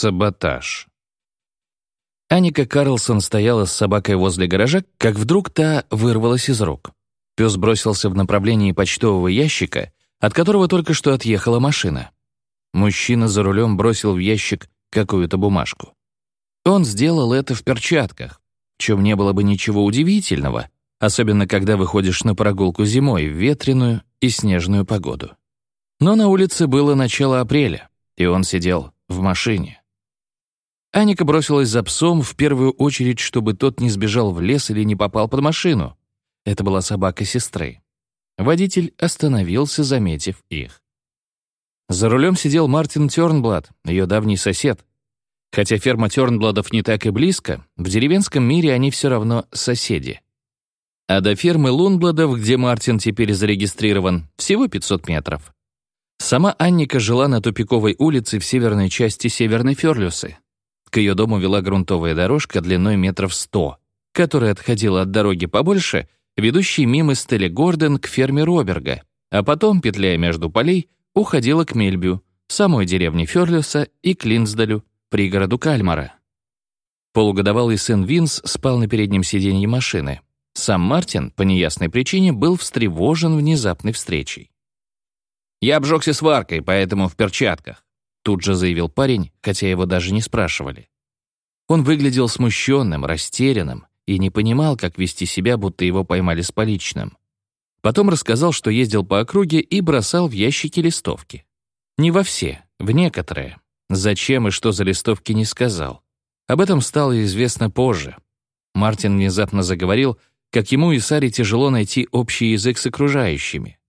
Саботаж. Аника Карлсон стояла с собакой возле гаража, как вдруг та вырвалась из рук. Пес бросился в направлении почтового ящика, от которого только что отъехала машина. Мужчина за рулем бросил в ящик какую-то бумажку. Он сделал это в перчатках, в чем не было бы ничего удивительного, особенно когда выходишь на прогулку зимой в ветреную и снежную погоду. Но на улице было начало апреля, и он сидел в машине. Аника бросилась за псом в первую очередь, чтобы тот не сбежал в лес или не попал под машину. Это была собака сестры. Водитель остановился, заметив их. За рулем сидел Мартин Тёрнблад, ее давний сосед. Хотя ферма Тёрнбладов не так и близко, в деревенском мире они все равно соседи. А до фермы Лунбладов, где Мартин теперь зарегистрирован, всего 500 метров. Сама Анника жила на тупиковой улице в северной части Северной Ферлюсы. К ее дому вела грунтовая дорожка длиной метров сто, которая отходила от дороги побольше, ведущей мимо Стелли Гордон к ферме Роберга, а потом, петляя между полей, уходила к Мельбю, самой деревне Ферлюса и Клинсдалю, пригороду Кальмара. Полугодовалый сын Винс спал на переднем сиденье машины. Сам Мартин, по неясной причине, был встревожен внезапной встречей. «Я обжегся сваркой, поэтому в перчатках», тут же заявил парень, хотя его даже не спрашивали. Он выглядел смущенным, растерянным и не понимал, как вести себя, будто его поймали с поличным. Потом рассказал, что ездил по округе и бросал в ящики листовки. Не во все, в некоторые. Зачем и что за листовки не сказал. Об этом стало известно позже. Мартин внезапно заговорил, как ему и Саре тяжело найти общий язык с окружающими.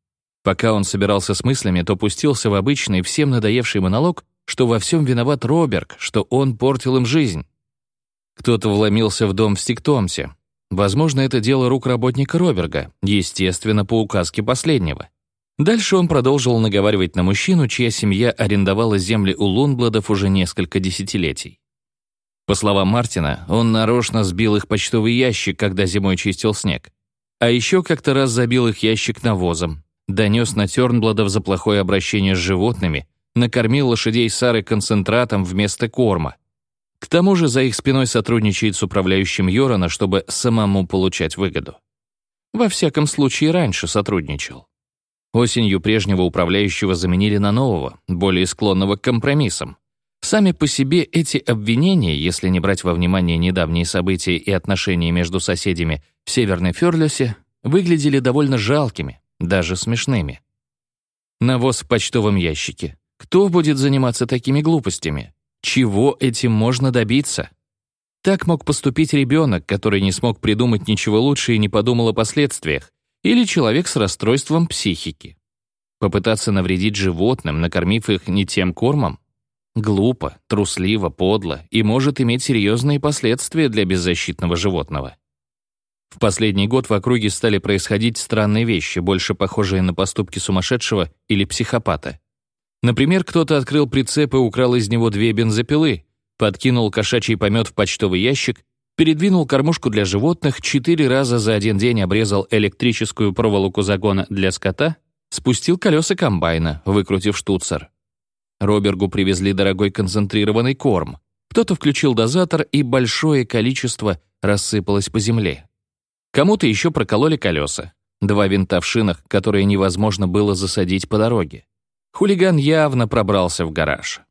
Пока он собирался с мыслями, то пустился в обычный, всем надоевший монолог, что во всем виноват Роберг, что он портил им жизнь. Кто-то вломился в дом в Стиктомсе. Возможно, это дело рук работника Роберга, естественно, по указке последнего. Дальше он продолжил наговаривать на мужчину, чья семья арендовала земли у Лунбладов уже несколько десятилетий. По словам Мартина, он нарочно сбил их почтовый ящик, когда зимой чистил снег. А еще как-то раз забил их ящик навозом, донес на Тернбладов за плохое обращение с животными, накормил лошадей Сары концентратом вместо корма. К тому же за их спиной сотрудничает с управляющим Йорона, чтобы самому получать выгоду. Во всяком случае, раньше сотрудничал. Осенью прежнего управляющего заменили на нового, более склонного к компромиссам. Сами по себе эти обвинения, если не брать во внимание недавние события и отношения между соседями в Северной Ферлюсе, выглядели довольно жалкими, даже смешными. Навоз в почтовом ящике. Кто будет заниматься такими глупостями? Чего этим можно добиться? Так мог поступить ребенок, который не смог придумать ничего лучше и не подумал о последствиях, или человек с расстройством психики. Попытаться навредить животным, накормив их не тем кормом? Глупо, трусливо, подло и может иметь серьезные последствия для беззащитного животного. В последний год в округе стали происходить странные вещи, больше похожие на поступки сумасшедшего или психопата. Например, кто-то открыл прицеп и украл из него две бензопилы, подкинул кошачий помет в почтовый ящик, передвинул кормушку для животных, четыре раза за один день обрезал электрическую проволоку загона для скота, спустил колеса комбайна, выкрутив штуцер. Робергу привезли дорогой концентрированный корм. Кто-то включил дозатор, и большое количество рассыпалось по земле. Кому-то еще прокололи колеса. Два винта в шинах, которые невозможно было засадить по дороге. Хулиган явно пробрался в гараж.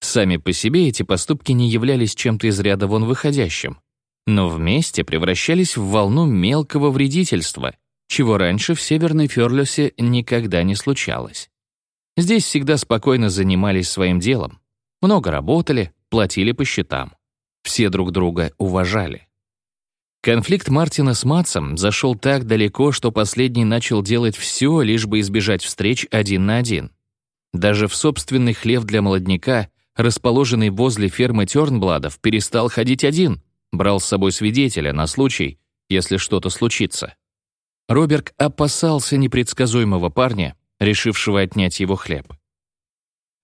Сами по себе эти поступки не являлись чем-то из ряда вон выходящим, но вместе превращались в волну мелкого вредительства, чего раньше в Северной Ферлюсе никогда не случалось. Здесь всегда спокойно занимались своим делом, много работали, платили по счетам. Все друг друга уважали. Конфликт Мартина с Матсом зашел так далеко, что последний начал делать все, лишь бы избежать встреч один на один. Даже в собственный хлев для молодняка, расположенный возле фермы Тёрнбладов, перестал ходить один, брал с собой свидетеля на случай, если что-то случится. Роберг опасался непредсказуемого парня, решившего отнять его хлеб.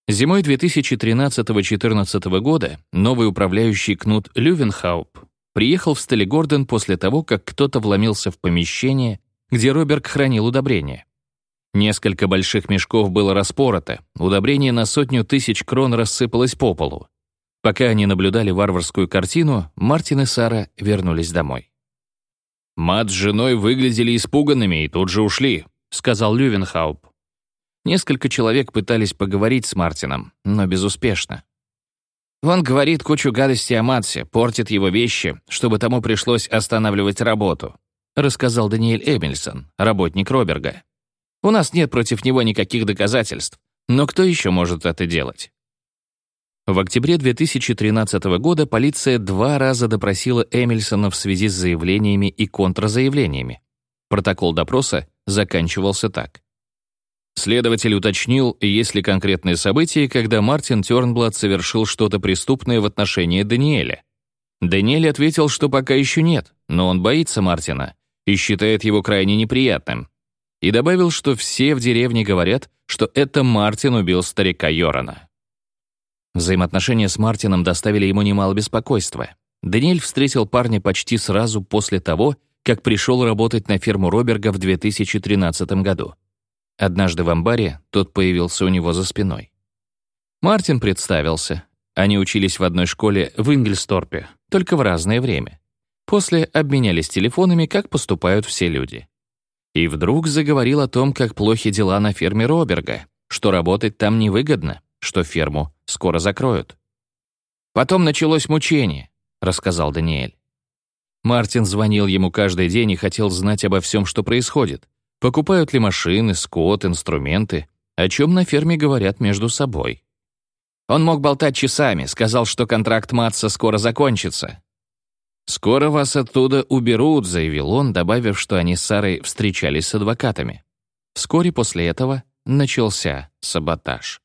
Зимой 2013-2014 года новый управляющий Кнут Лювенхауп приехал в Стеллигорден после того, как кто-то вломился в помещение, где Роберг хранил удобрения. Несколько больших мешков было распорото, удобрение на сотню тысяч крон рассыпалось по полу. Пока они наблюдали варварскую картину, Мартин и Сара вернулись домой. «Мат с женой выглядели испуганными и тут же ушли», — сказал Лювенхауп. Несколько человек пытались поговорить с Мартином, но безуспешно. Он говорит кучу гадостей о Матсе, портит его вещи, чтобы тому пришлось останавливать работу», рассказал Даниэль Эмильсон, работник Роберга. «У нас нет против него никаких доказательств, но кто еще может это делать?» В октябре 2013 года полиция два раза допросила Эмильсона в связи с заявлениями и контрзаявлениями. Протокол допроса заканчивался так. Следователь уточнил, есть ли конкретные события, когда Мартин Тёрнблад совершил что-то преступное в отношении Даниэля. Даниэль ответил, что пока еще нет, но он боится Мартина и считает его крайне неприятным. И добавил, что все в деревне говорят, что это Мартин убил старика Йорана. Взаимоотношения с Мартином доставили ему немало беспокойства. Даниэль встретил парня почти сразу после того, как пришел работать на ферму Роберга в 2013 году. Однажды в амбаре тот появился у него за спиной. Мартин представился. Они учились в одной школе в Ингельсторпе, только в разное время. После обменялись телефонами, как поступают все люди. И вдруг заговорил о том, как плохи дела на ферме Роберга, что работать там невыгодно, что ферму скоро закроют. «Потом началось мучение», — рассказал Даниэль. Мартин звонил ему каждый день и хотел знать обо всем, что происходит. Покупают ли машины, скот, инструменты, о чем на ферме говорят между собой. Он мог болтать часами, сказал, что контракт Матса скоро закончится. «Скоро вас оттуда уберут», — заявил он, добавив, что они с Сарой встречались с адвокатами. Вскоре после этого начался саботаж.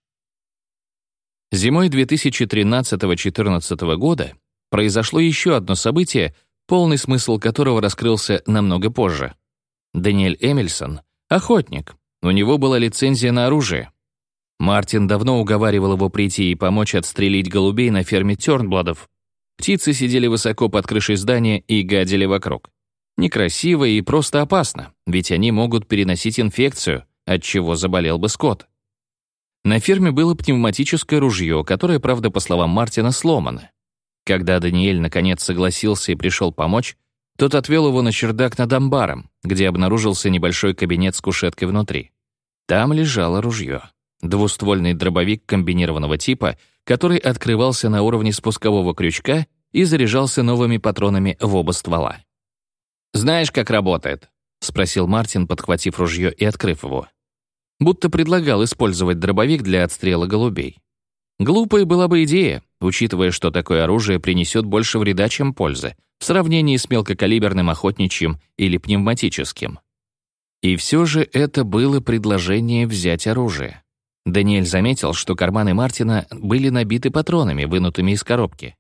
Зимой 2013-2014 года произошло еще одно событие, полный смысл которого раскрылся намного позже. Даниэль Эмильсон — охотник, у него была лицензия на оружие. Мартин давно уговаривал его прийти и помочь отстрелить голубей на ферме Тёрнбладов. Птицы сидели высоко под крышей здания и гадили вокруг. Некрасиво и просто опасно, ведь они могут переносить инфекцию, от чего заболел бы скот. На ферме было пневматическое ружье, которое, правда, по словам Мартина, сломано. Когда Даниэль наконец согласился и пришел помочь, тот отвел его на чердак над амбаром, где обнаружился небольшой кабинет с кушеткой внутри. Там лежало ружье. Двуствольный дробовик комбинированного типа, который открывался на уровне спускового крючка и заряжался новыми патронами в оба ствола. «Знаешь, как работает?» — спросил Мартин, подхватив ружье и открыв его будто предлагал использовать дробовик для отстрела голубей. Глупая была бы идея, учитывая, что такое оружие принесет больше вреда, чем пользы, в сравнении с мелкокалиберным охотничьим или пневматическим. И все же это было предложение взять оружие. Даниэль заметил, что карманы Мартина были набиты патронами, вынутыми из коробки.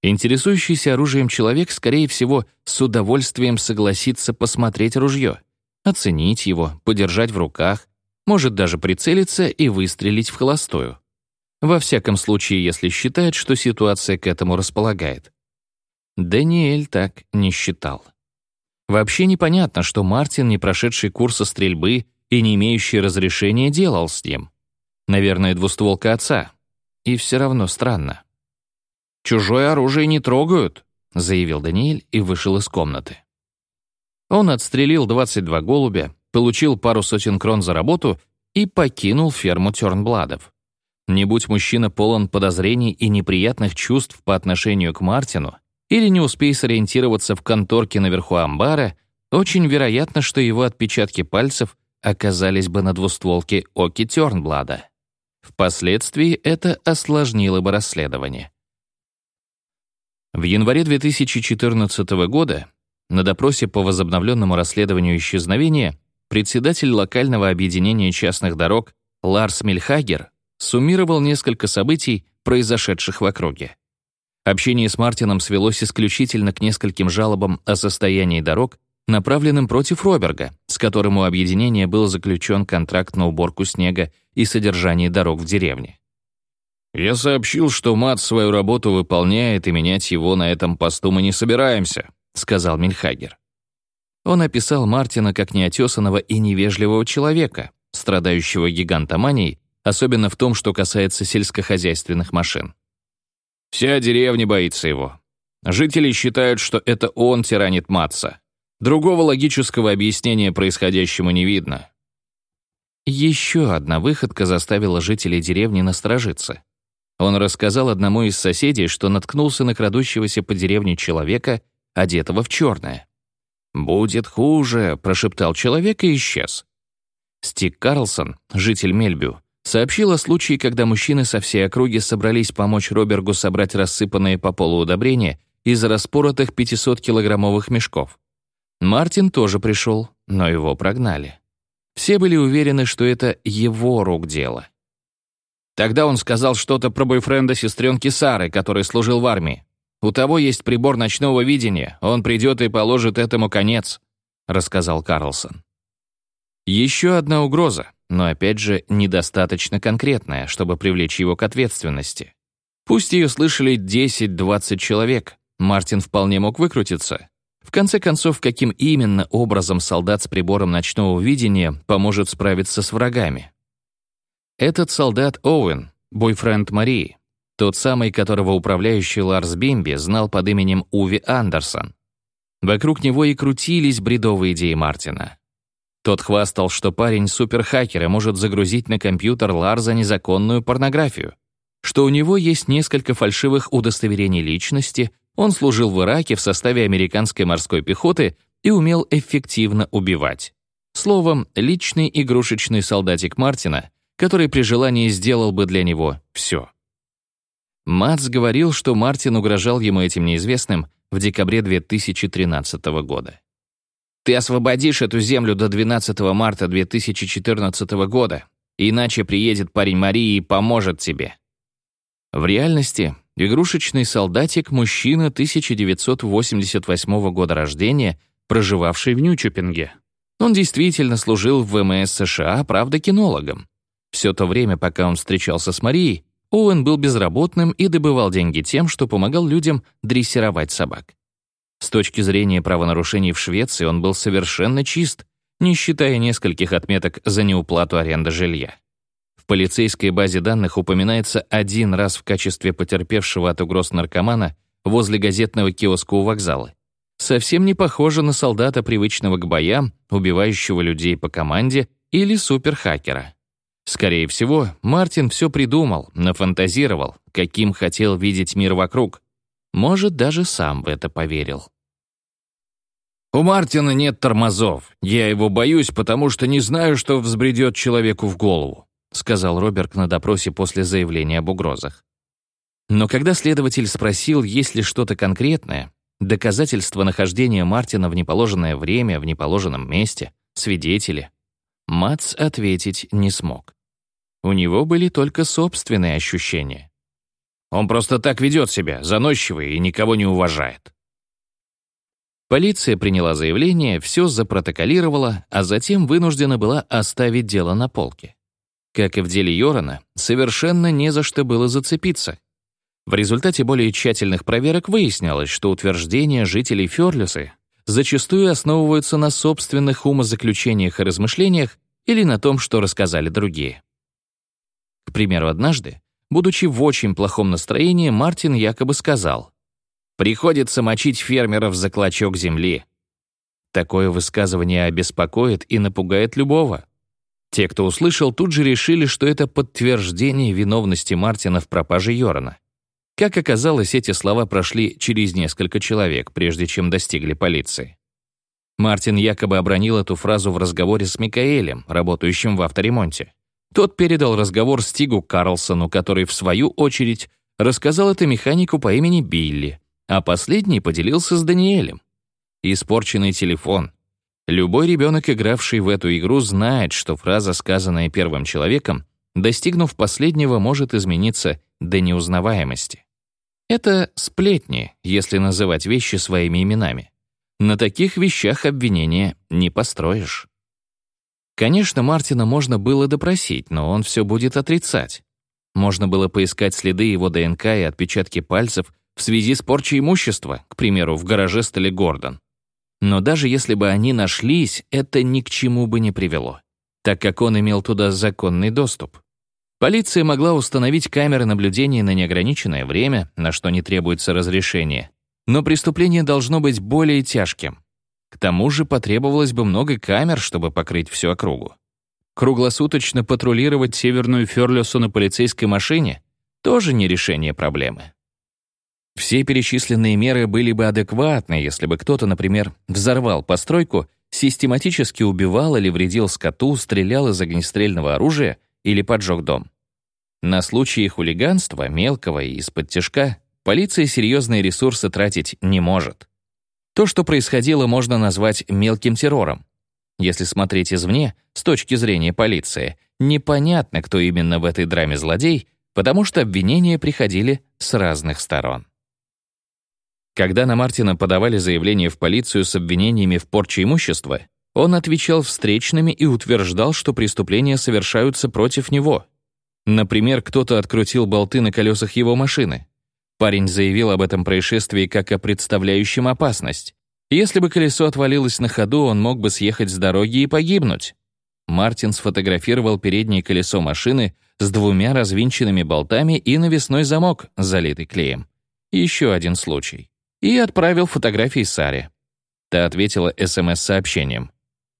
Интересующийся оружием человек, скорее всего, с удовольствием согласится посмотреть ружье, оценить его, подержать в руках, может даже прицелиться и выстрелить в холостую. Во всяком случае, если считает, что ситуация к этому располагает. Даниэль так не считал. Вообще непонятно, что Мартин, не прошедший курса стрельбы и не имеющий разрешения, делал с ним. Наверное, двустволка отца. И все равно странно. «Чужое оружие не трогают», — заявил Даниэль и вышел из комнаты. Он отстрелил 22 голубя, получил пару сотен крон за работу и покинул ферму Тёрнбладов. Не будь мужчина полон подозрений и неприятных чувств по отношению к Мартину, или не успей сориентироваться в конторке наверху амбара, очень вероятно, что его отпечатки пальцев оказались бы на двустволке Оки Тёрнблада. Впоследствии это осложнило бы расследование. В январе 2014 года на допросе по возобновленному расследованию исчезновения председатель локального объединения частных дорог Ларс Мельхагер суммировал несколько событий, произошедших в округе. Общение с Мартином свелось исключительно к нескольким жалобам о состоянии дорог, направленным против Роберга, с которым у объединения был заключен контракт на уборку снега и содержание дорог в деревне. «Я сообщил, что Мат свою работу выполняет, и менять его на этом посту мы не собираемся», — сказал Мельхагер. Он описал Мартина как неотесанного и невежливого человека, страдающего гигантоманией, особенно в том, что касается сельскохозяйственных машин. Вся деревня боится его. Жители считают, что это он тиранит Матса. Другого логического объяснения происходящему не видно. Еще одна выходка заставила жителей деревни насторожиться. Он рассказал одному из соседей, что наткнулся на крадущегося по деревне человека, одетого в черное. «Будет хуже», — прошептал человек и исчез. Стик Карлсон, житель Мельбю, сообщил о случае, когда мужчины со всей округи собрались помочь Робергу собрать рассыпанные по полу удобрения из распоротых 500-килограммовых мешков. Мартин тоже пришел, но его прогнали. Все были уверены, что это его рук дело. Тогда он сказал что-то про бойфренда сестренки Сары, который служил в армии. У того есть прибор ночного видения, он придет и положит этому конец», — рассказал Карлсон. Еще одна угроза, но опять же недостаточно конкретная, чтобы привлечь его к ответственности. Пусть ее слышали 10-20 человек, Мартин вполне мог выкрутиться. В конце концов, каким именно образом солдат с прибором ночного видения поможет справиться с врагами? Этот солдат Оуэн, бойфренд Марии, тот самый, которого управляющий Ларс Бимби знал под именем Уви Андерсон. Вокруг него и крутились бредовые идеи Мартина. Тот хвастал, что парень суперхакер и может загрузить на компьютер Ларза незаконную порнографию, что у него есть несколько фальшивых удостоверений личности, он служил в Ираке в составе американской морской пехоты и умел эффективно убивать. Словом, личный игрушечный солдатик Мартина, который при желании сделал бы для него все. Матс говорил, что Мартин угрожал ему этим неизвестным в декабре 2013 года. «Ты освободишь эту землю до 12 марта 2014 года, иначе приедет парень Марии и поможет тебе». В реальности игрушечный солдатик — мужчина 1988 года рождения, проживавший в Нючупинге. Он действительно служил в ВМС США, правда, кинологом. Все то время, пока он встречался с Марией, Оуэн был безработным и добывал деньги тем, что помогал людям дрессировать собак. С точки зрения правонарушений в Швеции он был совершенно чист, не считая нескольких отметок за неуплату аренды жилья. В полицейской базе данных упоминается один раз в качестве потерпевшего от угроз наркомана возле газетного киоска у вокзала. Совсем не похоже на солдата, привычного к боям, убивающего людей по команде или суперхакера. Скорее всего, Мартин все придумал, нафантазировал, каким хотел видеть мир вокруг. Может, даже сам в это поверил. «У Мартина нет тормозов. Я его боюсь, потому что не знаю, что взбредет человеку в голову», сказал Роберт на допросе после заявления об угрозах. Но когда следователь спросил, есть ли что-то конкретное, доказательство нахождения Мартина в неположенное время, в неположенном месте, свидетели, Мац ответить не смог. У него были только собственные ощущения. Он просто так ведет себя, заносчивый и никого не уважает. Полиция приняла заявление, все запротоколировала, а затем вынуждена была оставить дело на полке. Как и в деле Йорана, совершенно не за что было зацепиться. В результате более тщательных проверок выяснялось, что утверждения жителей Фёрлюсы зачастую основываются на собственных умозаключениях и размышлениях или на том, что рассказали другие. К примеру, однажды, будучи в очень плохом настроении, Мартин якобы сказал «Приходится мочить фермеров за клочок земли». Такое высказывание обеспокоит и напугает любого. Те, кто услышал, тут же решили, что это подтверждение виновности Мартина в пропаже Йорана. Как оказалось, эти слова прошли через несколько человек, прежде чем достигли полиции. Мартин якобы обронил эту фразу в разговоре с Микаэлем, работающим в авторемонте. Тот передал разговор Стигу Карлсону, который, в свою очередь, рассказал это механику по имени Билли, а последний поделился с Даниэлем. Испорченный телефон. Любой ребенок, игравший в эту игру, знает, что фраза, сказанная первым человеком, достигнув последнего, может измениться до неузнаваемости. Это сплетни, если называть вещи своими именами. На таких вещах обвинения не построишь. Конечно, Мартина можно было допросить, но он все будет отрицать. Можно было поискать следы его ДНК и отпечатки пальцев в связи с порчей имущества, к примеру, в гараже Стелли Гордон. Но даже если бы они нашлись, это ни к чему бы не привело, так как он имел туда законный доступ. Полиция могла установить камеры наблюдения на неограниченное время, на что не требуется разрешение, но преступление должно быть более тяжким. К тому же потребовалось бы много камер, чтобы покрыть всю округу. Круглосуточно патрулировать Северную Ферлюсу на полицейской машине — тоже не решение проблемы. Все перечисленные меры были бы адекватны, если бы кто-то, например, взорвал постройку, систематически убивал или вредил скоту, стрелял из огнестрельного оружия или поджег дом. На случаи хулиганства, мелкого и из-под тяжка, полиция серьезные ресурсы тратить не может. То, что происходило, можно назвать мелким террором. Если смотреть извне, с точки зрения полиции, непонятно, кто именно в этой драме злодей, потому что обвинения приходили с разных сторон. Когда на Мартина подавали заявление в полицию с обвинениями в порче имущества, он отвечал встречными и утверждал, что преступления совершаются против него. Например, кто-то открутил болты на колесах его машины. Парень заявил об этом происшествии как о представляющем опасность, если бы колесо отвалилось на ходу, он мог бы съехать с дороги и погибнуть. Мартин сфотографировал переднее колесо машины с двумя развинченными болтами и навесной замок, залитый клеем. Еще один случай. И отправил фотографии Саре. Та ответила СМС-сообщением.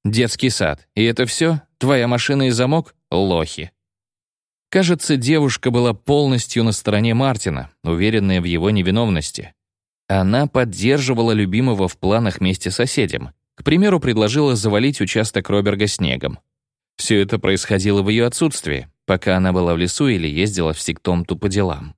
«Детский сад. И это все? Твоя машина и замок? Лохи». Кажется, девушка была полностью на стороне Мартина, уверенная в его невиновности. Она поддерживала любимого в планах вместе с соседям. К примеру, предложила завалить участок Роберга снегом. Все это происходило в ее отсутствии, пока она была в лесу или ездила в Сиктомту по делам.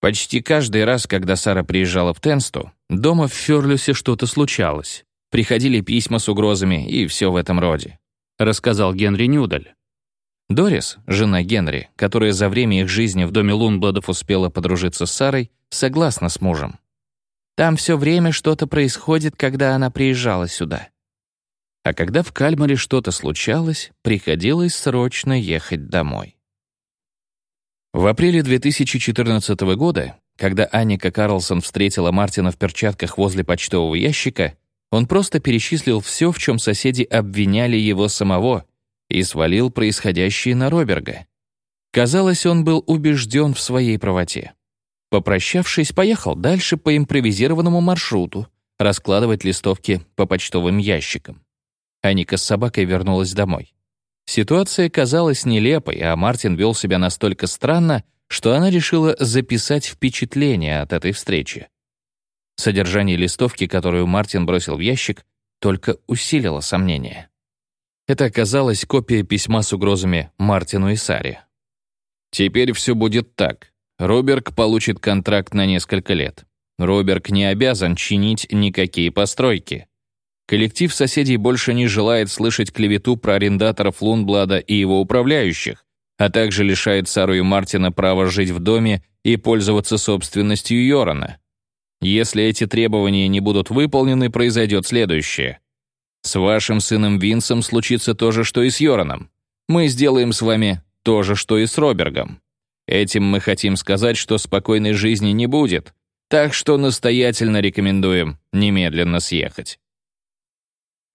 Почти каждый раз, когда Сара приезжала в Тенсту, дома в Ферлюсе что-то случалось. Приходили письма с угрозами и все в этом роде, рассказал Генри Нюдаль. Дорис, жена Генри, которая за время их жизни в доме Лунбладов успела подружиться с Сарой, согласна с мужем. Там все время что-то происходит, когда она приезжала сюда. А когда в Кальмаре что-то случалось, приходилось срочно ехать домой. В апреле 2014 года, когда Анника Карлсон встретила Мартина в перчатках возле почтового ящика, он просто перечислил все, в чем соседи обвиняли его самого, и свалил происходящее на Роберга. Казалось, он был убежден в своей правоте. Попрощавшись, поехал дальше по импровизированному маршруту, раскладывать листовки по почтовым ящикам. Аника с собакой вернулась домой. Ситуация казалась нелепой, а Мартин вел себя настолько странно, что она решила записать впечатление от этой встречи. Содержание листовки, которую Мартин бросил в ящик, только усилило сомнения. Это оказалась копия письма с угрозами Мартину и Саре. «Теперь все будет так. Роберг получит контракт на несколько лет. Роберг не обязан чинить никакие постройки. Коллектив соседей больше не желает слышать клевету про арендаторов Лунблада и его управляющих, а также лишает Сару и Мартина права жить в доме и пользоваться собственностью Йорона. Если эти требования не будут выполнены, произойдет следующее. С вашим сыном Винсом случится то же, что и с Йораном. Мы сделаем с вами то же, что и с Робергом. Этим мы хотим сказать, что спокойной жизни не будет, так что настоятельно рекомендуем немедленно съехать.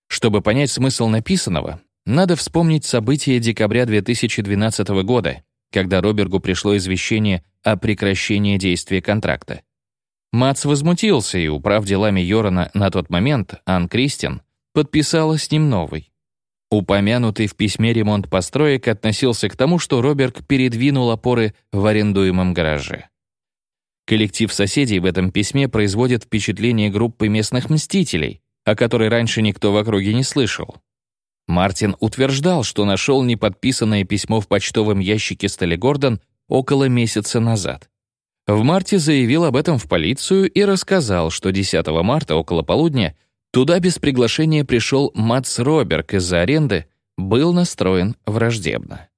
Чтобы понять смысл написанного, надо вспомнить события декабря 2012 года, когда Робергу пришло извещение о прекращении действия контракта. Мац возмутился, и, управ делами Йорона на тот момент, Ан Кристин подписала с ним новый. Упомянутый в письме ремонт построек относился к тому, что Роберг передвинул опоры в арендуемом гараже. Коллектив соседей в этом письме производит впечатление группы местных мстителей, о которой раньше никто в округе не слышал. Мартин утверждал, что нашел неподписанное письмо в почтовом ящике Стелли Гордон около месяца назад. В марте заявил об этом в полицию и рассказал, что 10 марта около полудня Туда без приглашения пришел Мац Роберг из-за аренды, был настроен враждебно.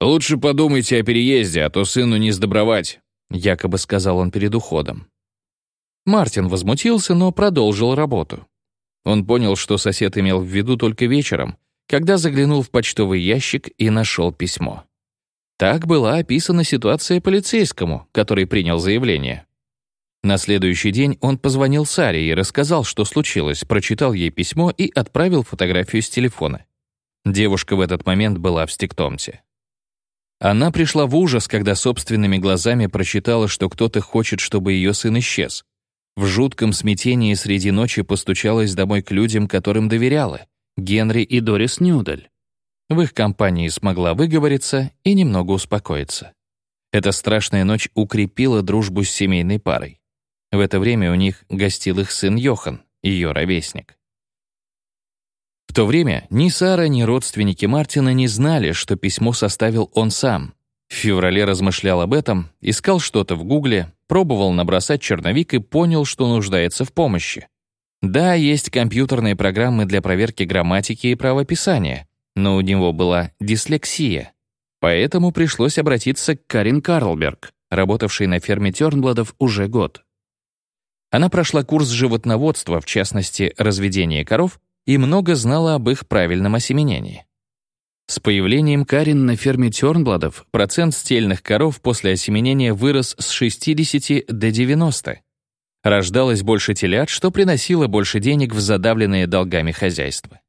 «Лучше подумайте о переезде, а то сыну не сдобровать», якобы сказал он перед уходом. Мартин возмутился, но продолжил работу. Он понял, что сосед имел в виду только вечером, когда заглянул в почтовый ящик и нашел письмо. Так была описана ситуация полицейскому, который принял заявление. На следующий день он позвонил Саре и рассказал, что случилось, прочитал ей письмо и отправил фотографию с телефона. Девушка в этот момент была в Стиктомте. Она пришла в ужас, когда собственными глазами прочитала, что кто-то хочет, чтобы ее сын исчез. В жутком смятении среди ночи постучалась домой к людям, которым доверяла — Генри и Дорис Нюдель. В их компании смогла выговориться и немного успокоиться. Эта страшная ночь укрепила дружбу с семейной парой. В это время у них гостил их сын Йохан, ее ровесник. В то время ни Сара, ни родственники Мартина не знали, что письмо составил он сам. В феврале размышлял об этом, искал что-то в Гугле, пробовал набросать черновик и понял, что нуждается в помощи. Да, есть компьютерные программы для проверки грамматики и правописания, но у него была дислексия. Поэтому пришлось обратиться к Карин Карлберг, работавшей на ферме Тёрнбладов уже год. Она прошла курс животноводства, в частности, разведения коров, и много знала об их правильном осеменении. С появлением Карин на ферме Тёрнбладов процент стельных коров после осеменения вырос с 60 до 90. Рождалось больше телят, что приносило больше денег в задавленные долгами хозяйства.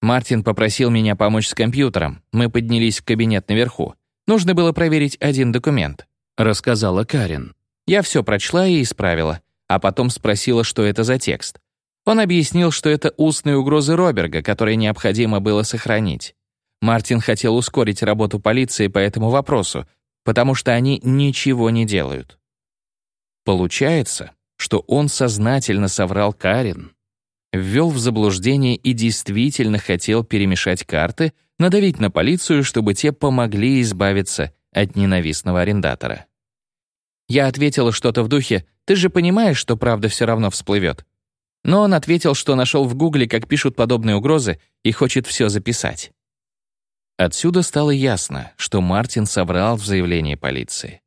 Мартин попросил меня помочь с компьютером. Мы поднялись в кабинет наверху. Нужно было проверить один документ, рассказала Карин. Я все прочла и исправила, а потом спросила, что это за текст. Он объяснил, что это устные угрозы Роберга, которые необходимо было сохранить. Мартин хотел ускорить работу полиции по этому вопросу, потому что они ничего не делают. Получается, что он сознательно соврал Карин ввел в заблуждение и действительно хотел перемешать карты, надавить на полицию, чтобы те помогли избавиться от ненавистного арендатора. Я ответила что-то в духе «Ты же понимаешь, что правда все равно всплывет». Но он ответил, что нашел в Гугле, как пишут подобные угрозы, и хочет все записать. Отсюда стало ясно, что Мартин соврал в заявлении полиции.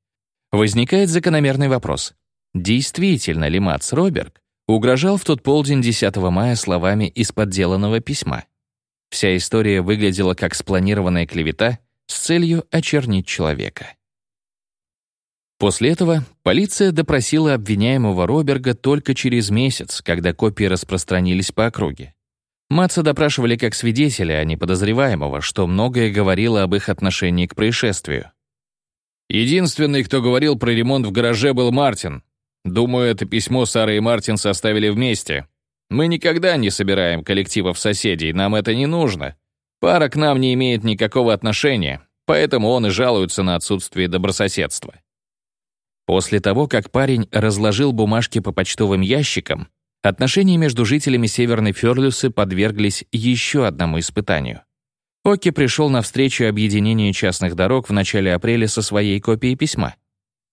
Возникает закономерный вопрос. Действительно ли Мац Роберг угрожал в тот полдень 10 мая словами из подделанного письма. Вся история выглядела как спланированная клевета с целью очернить человека. После этого полиция допросила обвиняемого Роберга только через месяц, когда копии распространились по округе. Матца допрашивали как свидетеля, а не подозреваемого, что многое говорило об их отношении к происшествию. Единственный, кто говорил про ремонт в гараже, был Мартин, Думаю, это письмо Сара и Мартин составили вместе. Мы никогда не собираем коллективов соседей, нам это не нужно. Пара к нам не имеет никакого отношения, поэтому он и жалуется на отсутствие добрососедства. После того, как парень разложил бумажки по почтовым ящикам, отношения между жителями Северной Ферлюсы подверглись еще одному испытанию. Оки пришел на встречу объединения частных дорог в начале апреля со своей копией письма.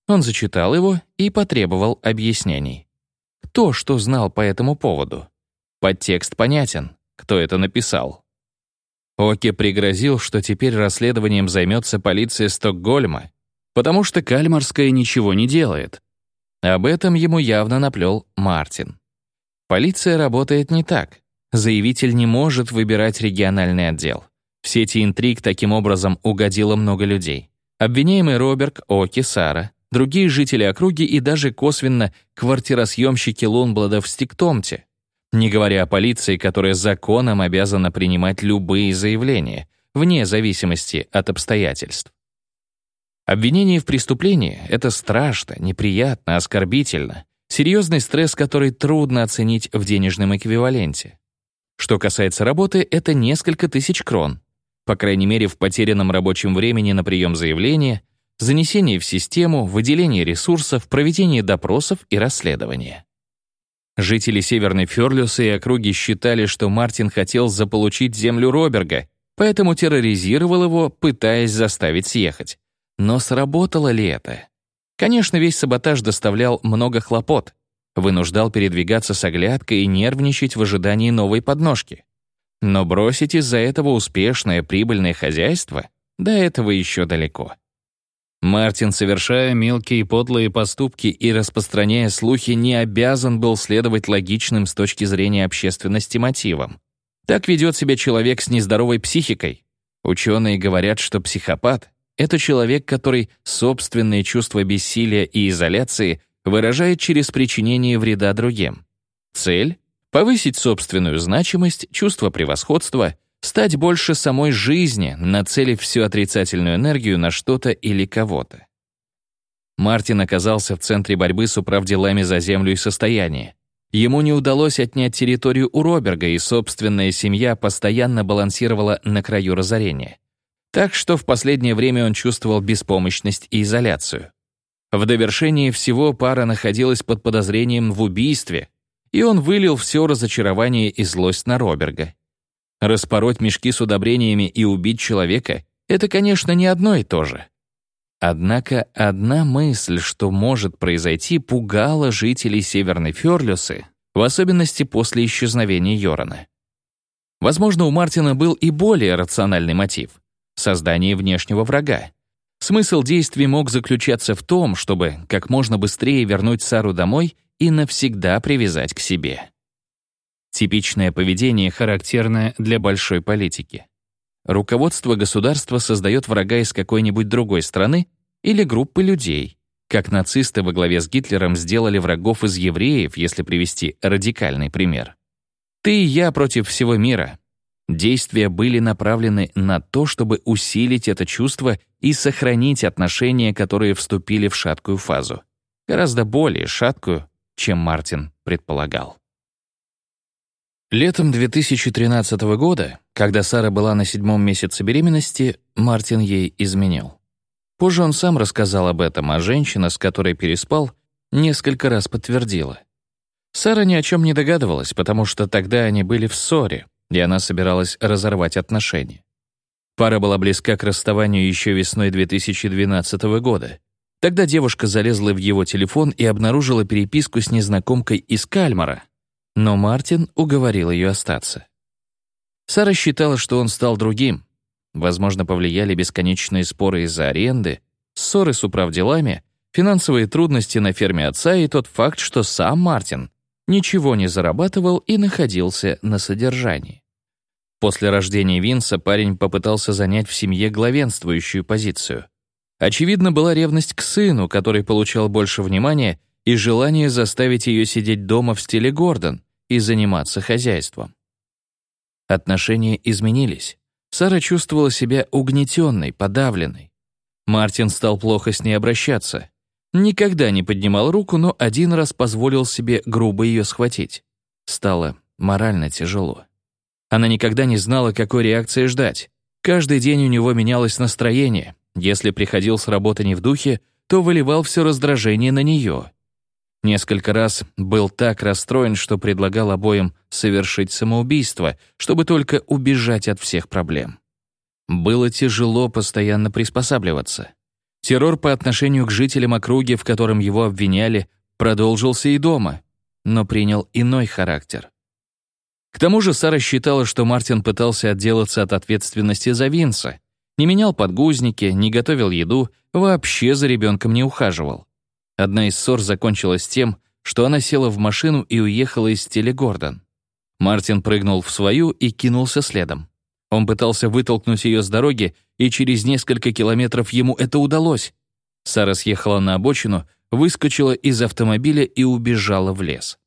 Он зачитал его и потребовал объяснений. Кто что знал по этому поводу? Подтекст понятен. Кто это написал? Оке пригрозил, что теперь расследованием займется полиция Стокгольма, потому что Кальмарская ничего не делает. Об этом ему явно наплел Мартин. Полиция работает не так. Заявитель не может выбирать региональный отдел. В сети интриг таким образом угодило много людей. Обвиняемый Роберг, Оки, Сара, другие жители округи и даже косвенно квартиросъемщики Лунблада в Стиктомте, не говоря о полиции, которая законом обязана принимать любые заявления, вне зависимости от обстоятельств. Обвинение в преступлении — это страшно, неприятно, оскорбительно, серьезный стресс, который трудно оценить в денежном эквиваленте. Что касается работы, это несколько тысяч крон, по крайней мере, в потерянном рабочем времени на прием заявления занесение в систему, выделение ресурсов, проведение допросов и расследования. Жители Северной Ферлюса и округи считали, что Мартин хотел заполучить землю Роберга, поэтому терроризировал его, пытаясь заставить съехать. Но сработало ли это? Конечно, весь саботаж доставлял много хлопот, вынуждал передвигаться с оглядкой и нервничать в ожидании новой подножки. Но бросить из-за этого успешное прибыльное хозяйство до этого еще далеко. Мартин, совершая мелкие подлые поступки и распространяя слухи, не обязан был следовать логичным с точки зрения общественности мотивам. Так ведет себя человек с нездоровой психикой. Ученые говорят, что психопат — это человек, который собственные чувства бессилия и изоляции выражает через причинение вреда другим. Цель — повысить собственную значимость, чувство превосходства, стать больше самой жизни, нацелив всю отрицательную энергию на что-то или кого-то. Мартин оказался в центре борьбы с управделами за землю и состояние. Ему не удалось отнять территорию у Роберга, и собственная семья постоянно балансировала на краю разорения. Так что в последнее время он чувствовал беспомощность и изоляцию. В довершении всего пара находилась под подозрением в убийстве, и он вылил все разочарование и злость на Роберга. Распороть мешки с удобрениями и убить человека — это, конечно, не одно и то же. Однако одна мысль, что может произойти, пугала жителей Северной Фёрлюсы, в особенности после исчезновения Йорона. Возможно, у Мартина был и более рациональный мотив — создание внешнего врага. Смысл действий мог заключаться в том, чтобы как можно быстрее вернуть Сару домой и навсегда привязать к себе. Типичное поведение, характерное для большой политики. Руководство государства создает врага из какой-нибудь другой страны или группы людей, как нацисты во главе с Гитлером сделали врагов из евреев, если привести радикальный пример. Ты и я против всего мира. Действия были направлены на то, чтобы усилить это чувство и сохранить отношения, которые вступили в шаткую фазу. Гораздо более шаткую, чем Мартин предполагал. Летом 2013 года, когда Сара была на седьмом месяце беременности, Мартин ей изменил. Позже он сам рассказал об этом, а женщина, с которой переспал, несколько раз подтвердила. Сара ни о чем не догадывалась, потому что тогда они были в ссоре, и она собиралась разорвать отношения. Пара была близка к расставанию еще весной 2012 года. Тогда девушка залезла в его телефон и обнаружила переписку с незнакомкой из Кальмара, но Мартин уговорил ее остаться. Сара считала, что он стал другим. Возможно, повлияли бесконечные споры из-за аренды, ссоры с управделами, финансовые трудности на ферме отца и тот факт, что сам Мартин ничего не зарабатывал и находился на содержании. После рождения Винса парень попытался занять в семье главенствующую позицию. Очевидно, была ревность к сыну, который получал больше внимания и желание заставить ее сидеть дома в стиле Гордон и заниматься хозяйством. Отношения изменились. Сара чувствовала себя угнетенной, подавленной. Мартин стал плохо с ней обращаться. Никогда не поднимал руку, но один раз позволил себе грубо ее схватить. Стало морально тяжело. Она никогда не знала, какой реакции ждать. Каждый день у него менялось настроение. Если приходил с работы не в духе, то выливал все раздражение на нее. Несколько раз был так расстроен, что предлагал обоим совершить самоубийство, чтобы только убежать от всех проблем. Было тяжело постоянно приспосабливаться. Террор по отношению к жителям округи, в котором его обвиняли, продолжился и дома, но принял иной характер. К тому же Сара считала, что Мартин пытался отделаться от ответственности за Винса, не менял подгузники, не готовил еду, вообще за ребенком не ухаживал. Одна из ссор закончилась тем, что она села в машину и уехала из стиля Гордон. Мартин прыгнул в свою и кинулся следом. Он пытался вытолкнуть ее с дороги, и через несколько километров ему это удалось. Сара съехала на обочину, выскочила из автомобиля и убежала в лес.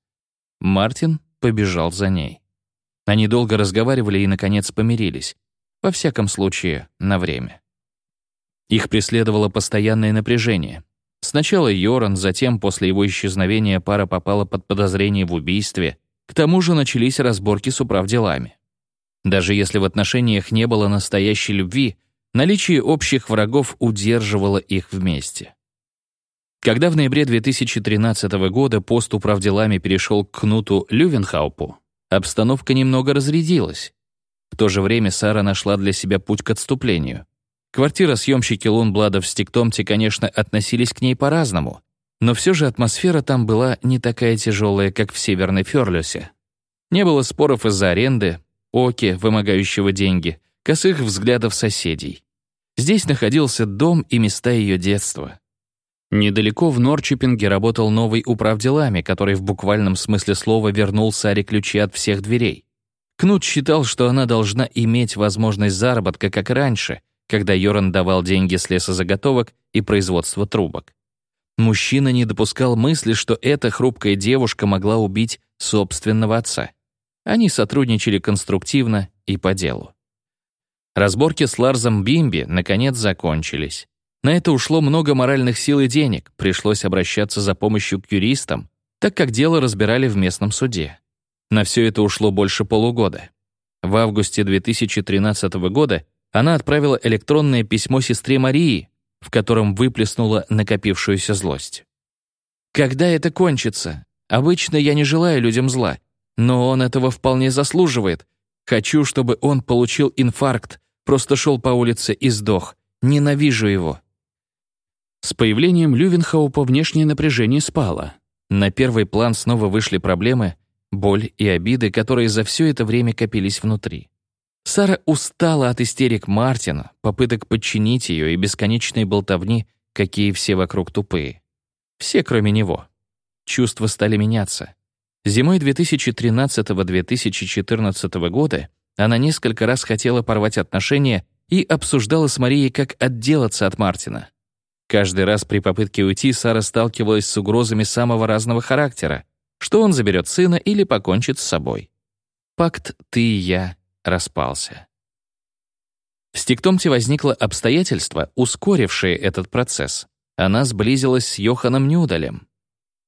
Мартин побежал за ней. Они долго разговаривали и, наконец, помирились. Во всяком случае, на время. Их преследовало постоянное напряжение. Сначала Йоран, затем, после его исчезновения, пара попала под подозрение в убийстве. К тому же начались разборки с управделами. Даже если в отношениях не было настоящей любви, наличие общих врагов удерживало их вместе. Когда в ноябре 2013 года пост управделами перешел к Кнуту Лювенхаупу, обстановка немного разрядилась. В то же время Сара нашла для себя путь к отступлению. Квартиросъемщики Лунблада в Стиктомте, конечно, относились к ней по-разному, но все же атмосфера там была не такая тяжелая, как в Северной Фёрлюсе. Не было споров из-за аренды, оки, вымогающего деньги, косых взглядов соседей. Здесь находился дом и места ее детства. Недалеко в Норчипинге работал новый управделами, который в буквальном смысле слова вернул Саре ключи от всех дверей. Кнут считал, что она должна иметь возможность заработка, как раньше — когда Йоран давал деньги с лесозаготовок и производства трубок. Мужчина не допускал мысли, что эта хрупкая девушка могла убить собственного отца. Они сотрудничали конструктивно и по делу. Разборки с Ларзом Бимби наконец закончились. На это ушло много моральных сил и денег, пришлось обращаться за помощью к юристам, так как дело разбирали в местном суде. На все это ушло больше полугода. В августе 2013 года она отправила электронное письмо сестре Марии, в котором выплеснула накопившуюся злость. «Когда это кончится? Обычно я не желаю людям зла, но он этого вполне заслуживает. Хочу, чтобы он получил инфаркт, просто шел по улице и сдох. Ненавижу его». С появлением Лювенхаупа внешнее напряжение спало. На первый план снова вышли проблемы, боль и обиды, которые за все это время копились внутри. Сара устала от истерик Мартина, попыток подчинить ее и бесконечной болтовни, какие все вокруг тупые. Все, кроме него. Чувства стали меняться. Зимой 2013-2014 года она несколько раз хотела порвать отношения и обсуждала с Марией, как отделаться от Мартина. Каждый раз при попытке уйти Сара сталкивалась с угрозами самого разного характера, что он заберет сына или покончит с собой. Пакт «ты и я» распался. В Стиктомте возникло обстоятельство, ускорившее этот процесс. Она сблизилась с Йоханом Нюдалем.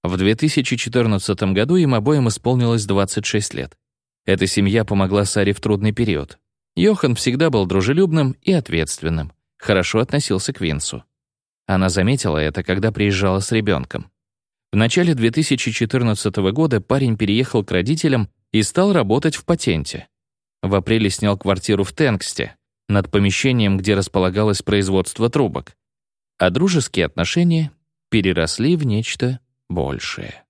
В 2014 году им обоим исполнилось 26 лет. Эта семья помогла Саре в трудный период. Йохан всегда был дружелюбным и ответственным, хорошо относился к Винсу. Она заметила это, когда приезжала с ребенком. В начале 2014 года парень переехал к родителям и стал работать в патенте. В апреле снял квартиру в Тенгсте, над помещением, где располагалось производство трубок. А дружеские отношения переросли в нечто большее.